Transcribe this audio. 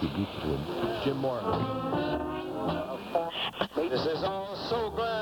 Jim Morrison. This is all so glad